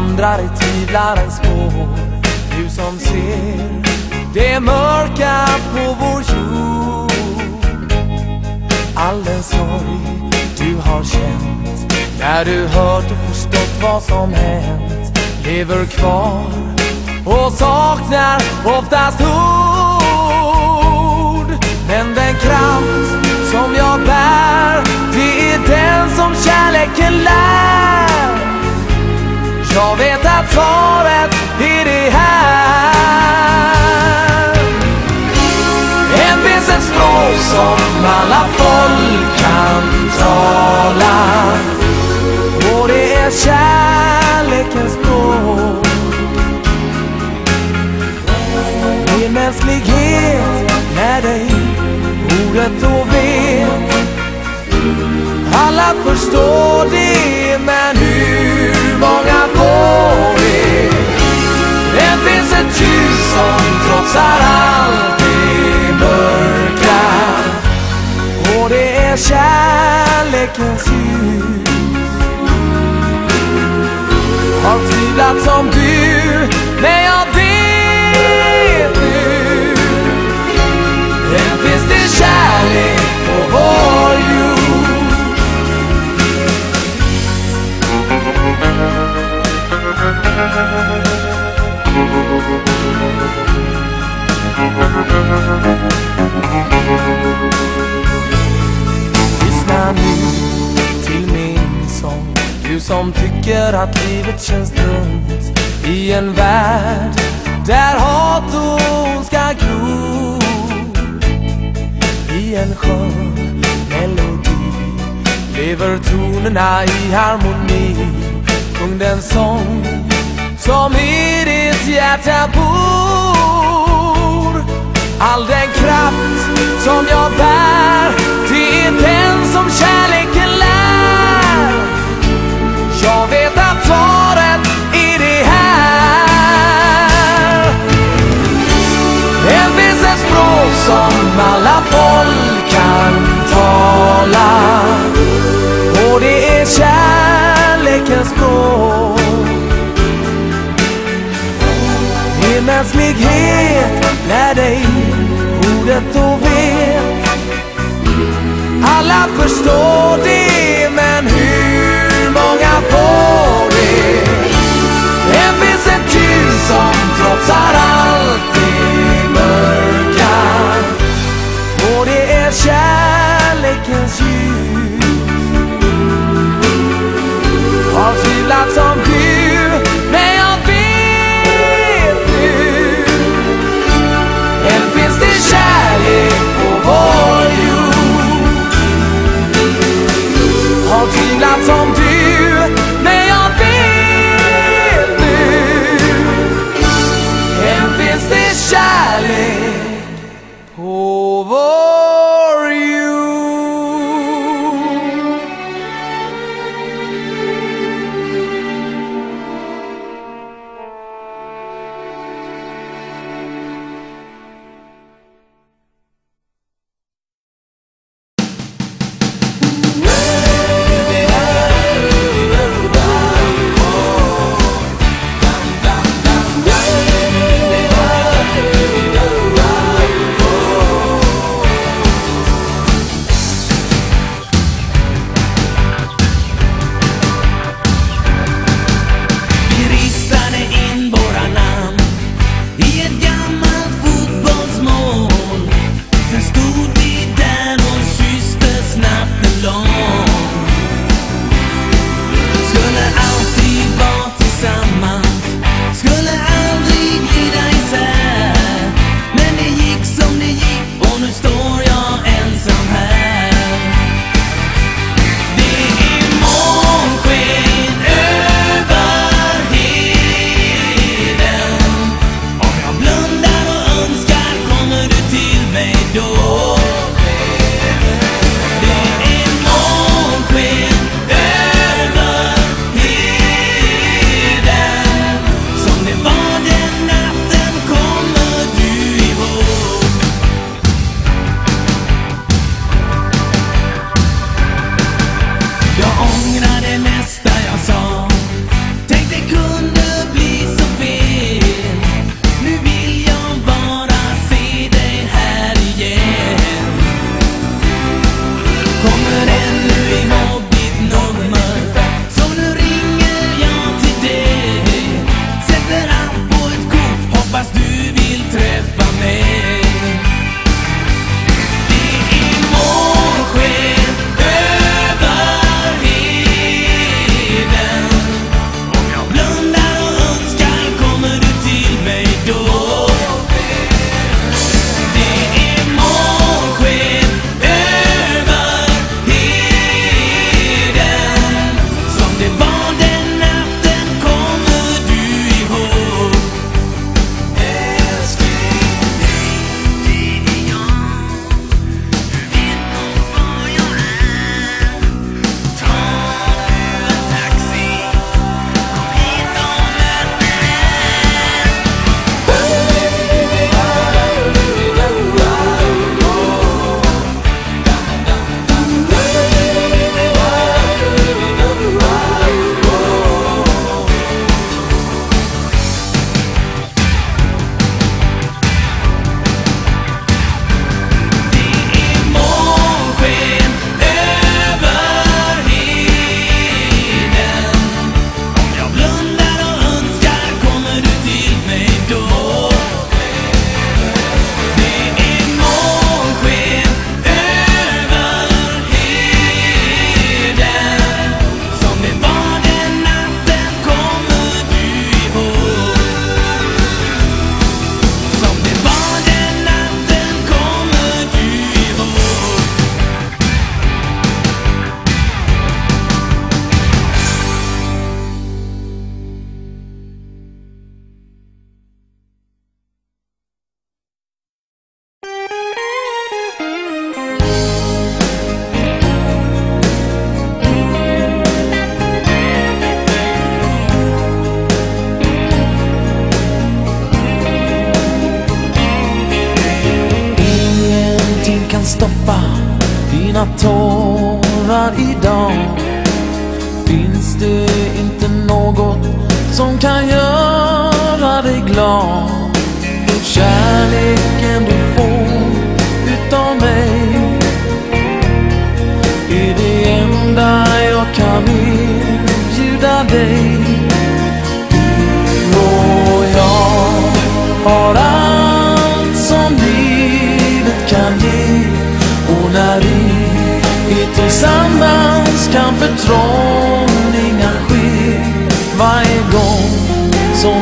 vandrar i tvivlarens spår. Du som ser det mörka på vår jord. All den sorg du har känt när du hört och förstått vad som hänt lever kvar och saknar oftast ord. Men den kraft som jag bär, det är den som kärleken lär. Jag vet att svaret är det här. En finns ett språk som alla folk kan tala. Och det är kärlekens språk. Medmänsklighet med dig, ordet och vet. Alla förstår det, men hur många får det? Det finns ett ljus som trotsar allt det mörka. Och det är kärlekens ljus. Har tvivlat som du, men jag vet nu. Än finns det kärlek på vår jord. Som tycker att livet känns dumt. I en värld där hat och ondska gror. I en skön melodi lever tonerna i harmoni. Sjung den sång som i ditt hjärta bor. All den kraft som jag bär, det är den som kärleken lär. Jag vet att svaret är det här. Det finns ett språk som alla folk kan tala. Och det är kärlekens språk. Medmänsklighet lär dig ordet och vet Alla förstår det men hur får det? Finns ett ljus som trotsar allt det mörka Och det är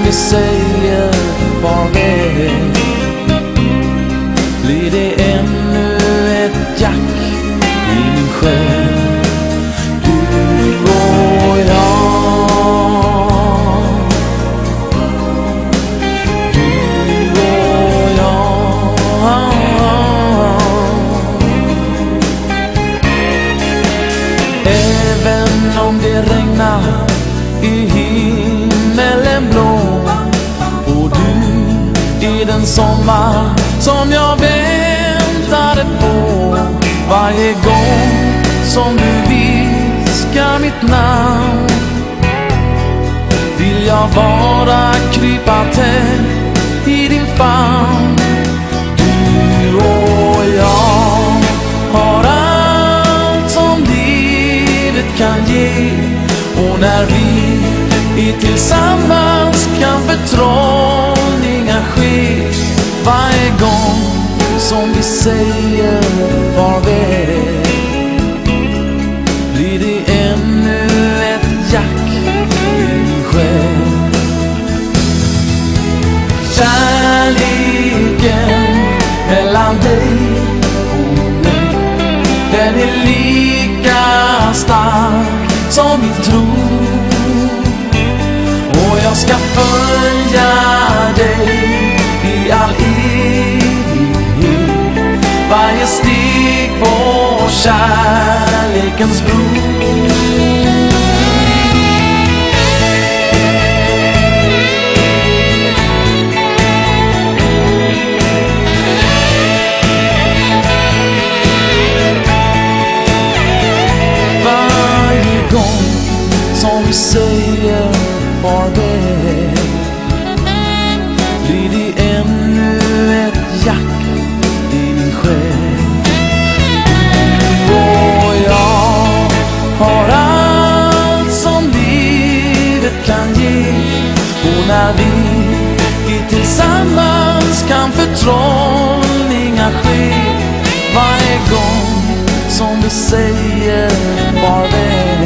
som vi säger farväl varje gång som du viskar mitt namn. Vill jag bara krypa tätt i din famn. Du och jag har allt som livet kan ge. Och när vi är tillsammans kan förtrollningar ske varje gång vi säger farväl. Blir det ännu ett jack i min själ? Kärleken mellan dig och mig Den är lika stark som min tro. Och jag ska följa kärlekens bro tillsammans kan förtrollningar ske. Varje gång som du säger farväl.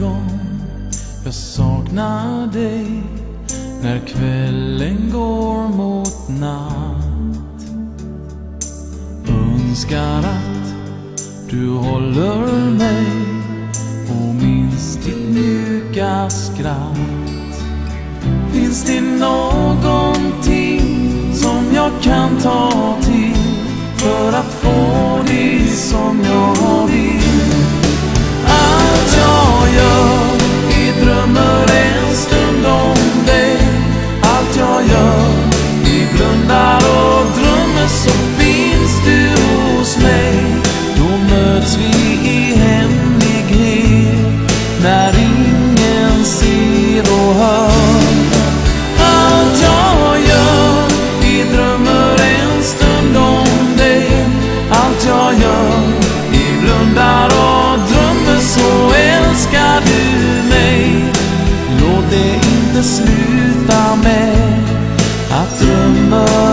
varje jag saknar dig när kvällen går mot natt. Önskar att du håller mig och minns ditt mjuka skratt. Finns det någonting som jag kan ta till för att få det som jag vill? jag gör I drömmer en stund om dig. Allt jag gör I blundar och drömmer så. summer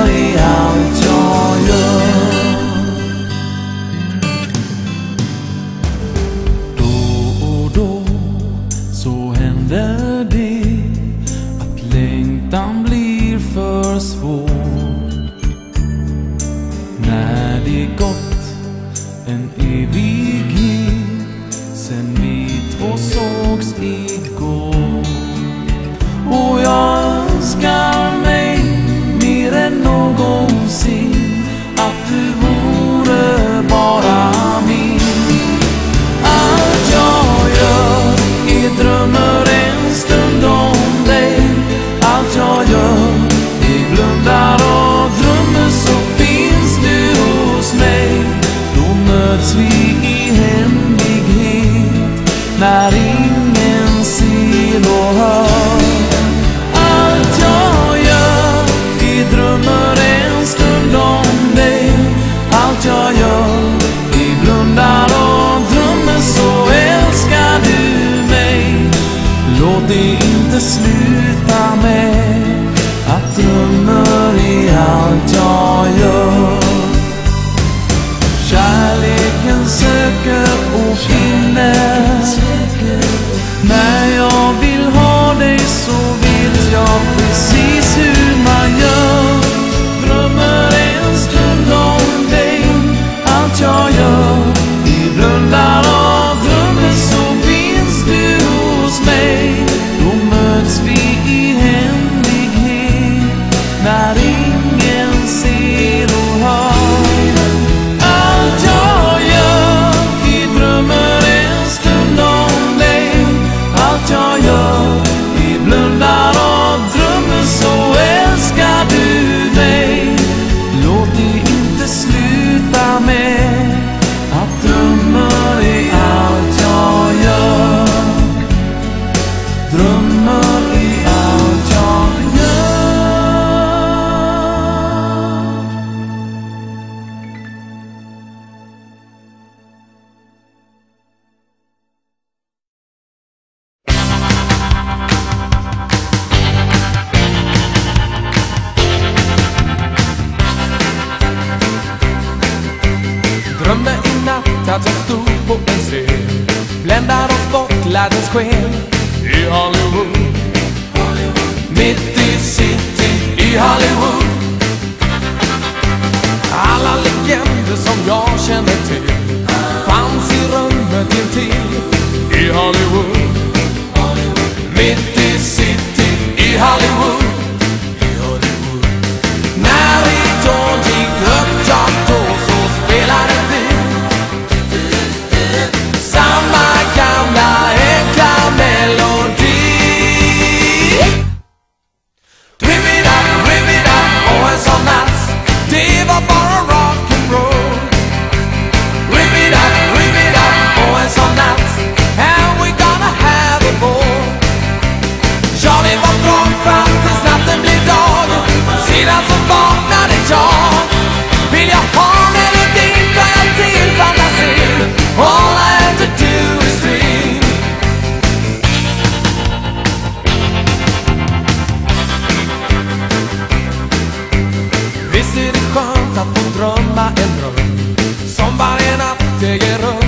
Visst är det skönt att få drömma en dröm som varje natt äger rum.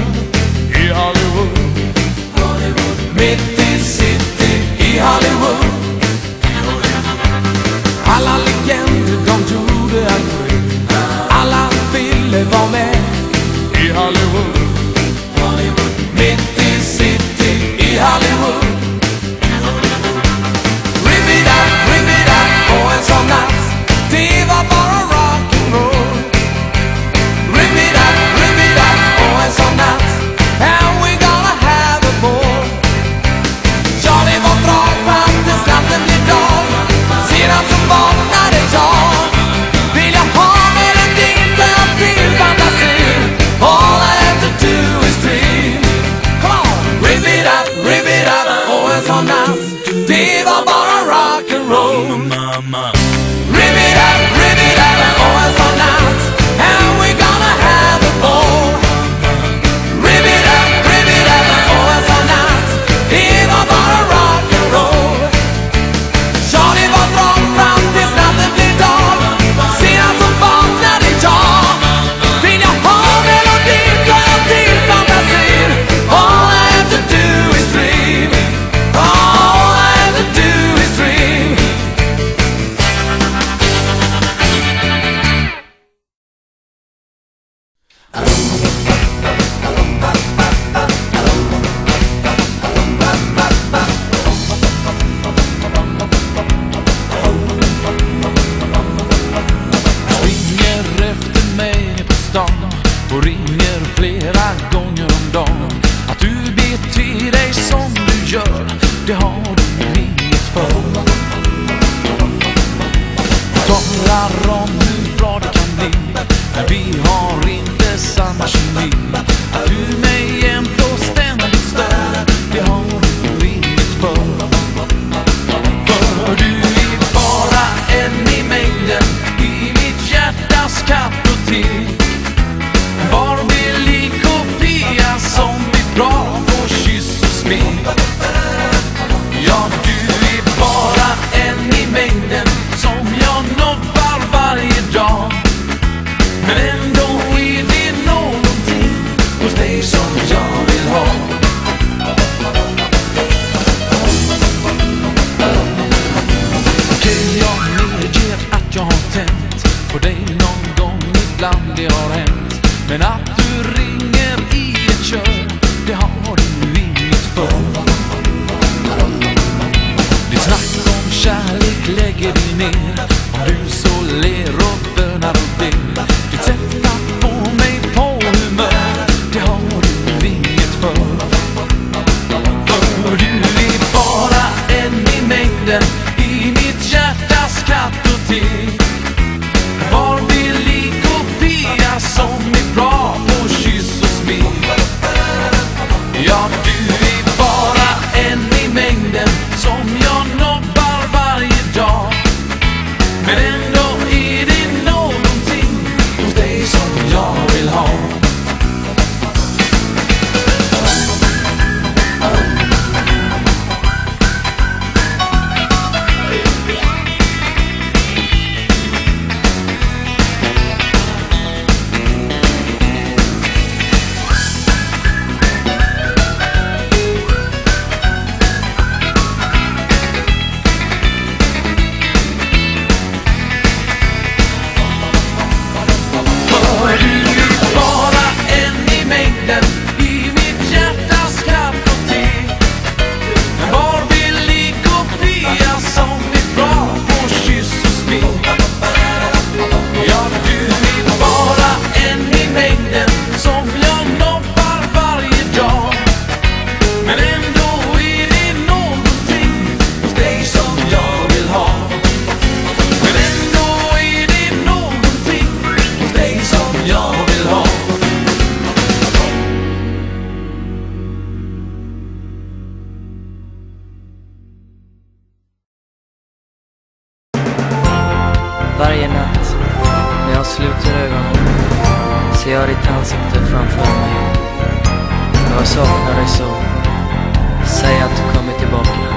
så säg att du kommer tillbaka.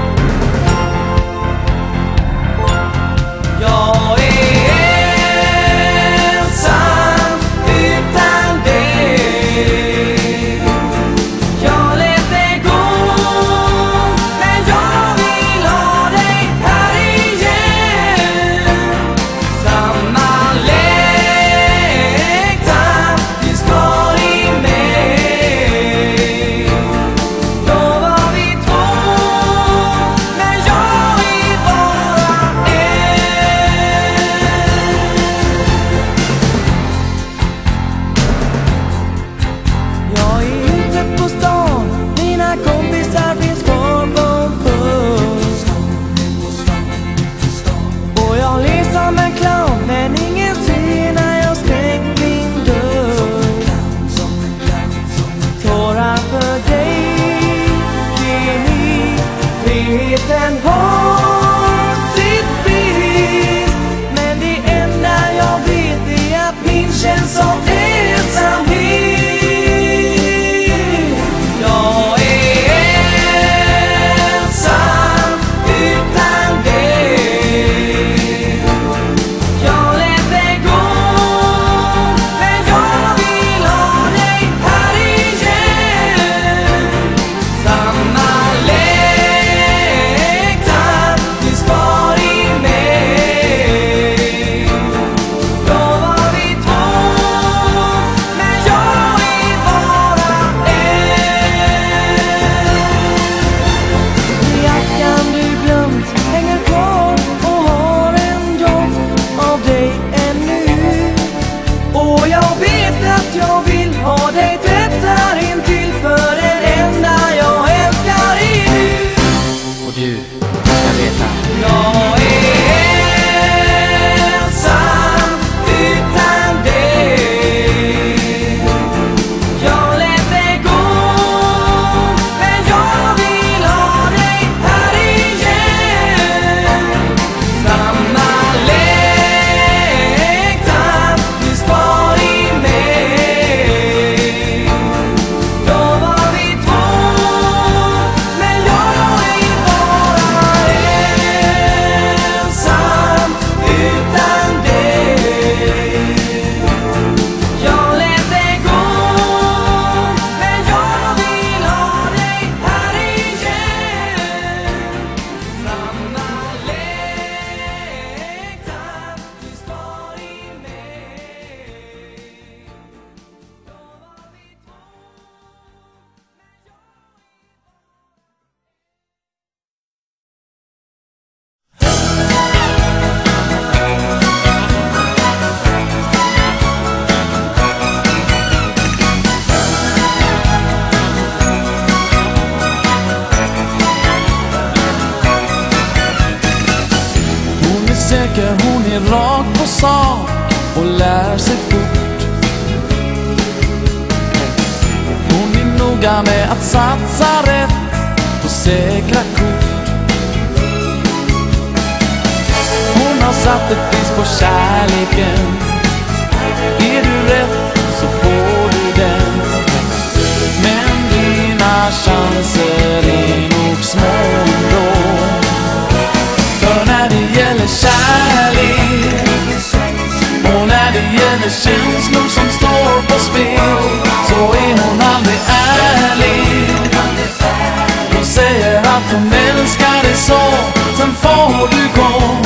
är rakt på sak och lär sig fort. Hon är noga med att satsa rätt på säkra kort. Hon har satt ett pris på kärleken. Är du rätt så får Då är hon aldrig ärlig Hon säger att hon älskar dig så. Sen får du gå.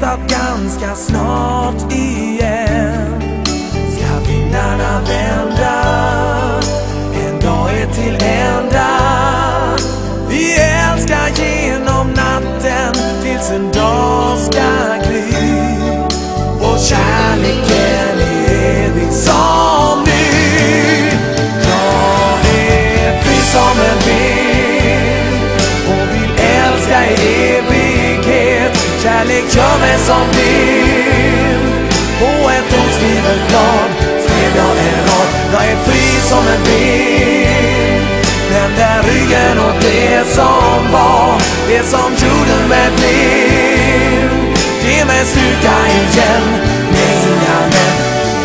Att ganska snart igen Ska vindarna vända. En dag är till ända. Vi älskar genom natten tills en dag ska gry. Och kärleken är evig som ny. Jag är fri som en Kärlek gör mig som blind På ett oskrivet blad skrev jag en rad. Jag är fri som en vind. Vänder ryggen åt det som var Det som gjorde mig blind. Ge mig styrka igen med inga men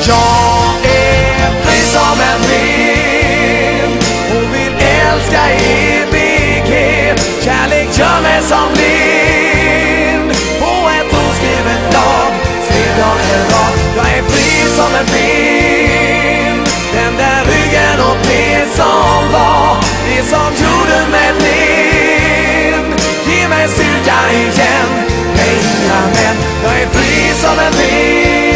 Jag är fri som en vind. Och vill älska i evighet. Kärlek gör mig som blind fri som Den där ryggen åt det som var Det som gjorde mig blind Ge mig styrka igen. Hej inga men Jag är fri som en vind.